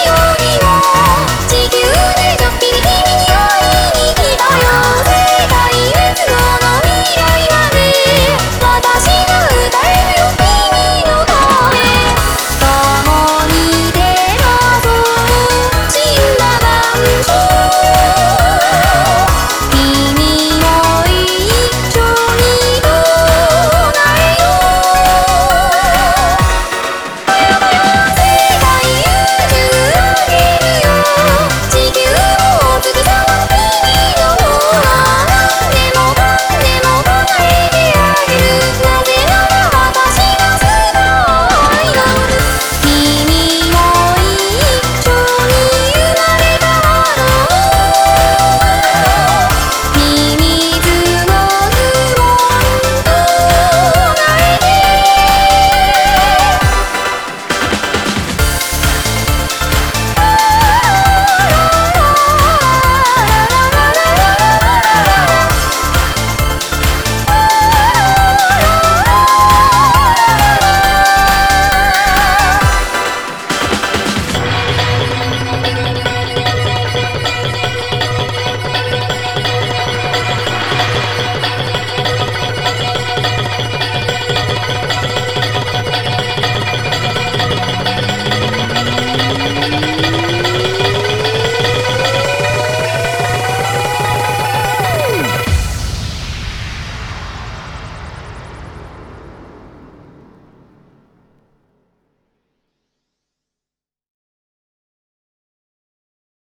よりも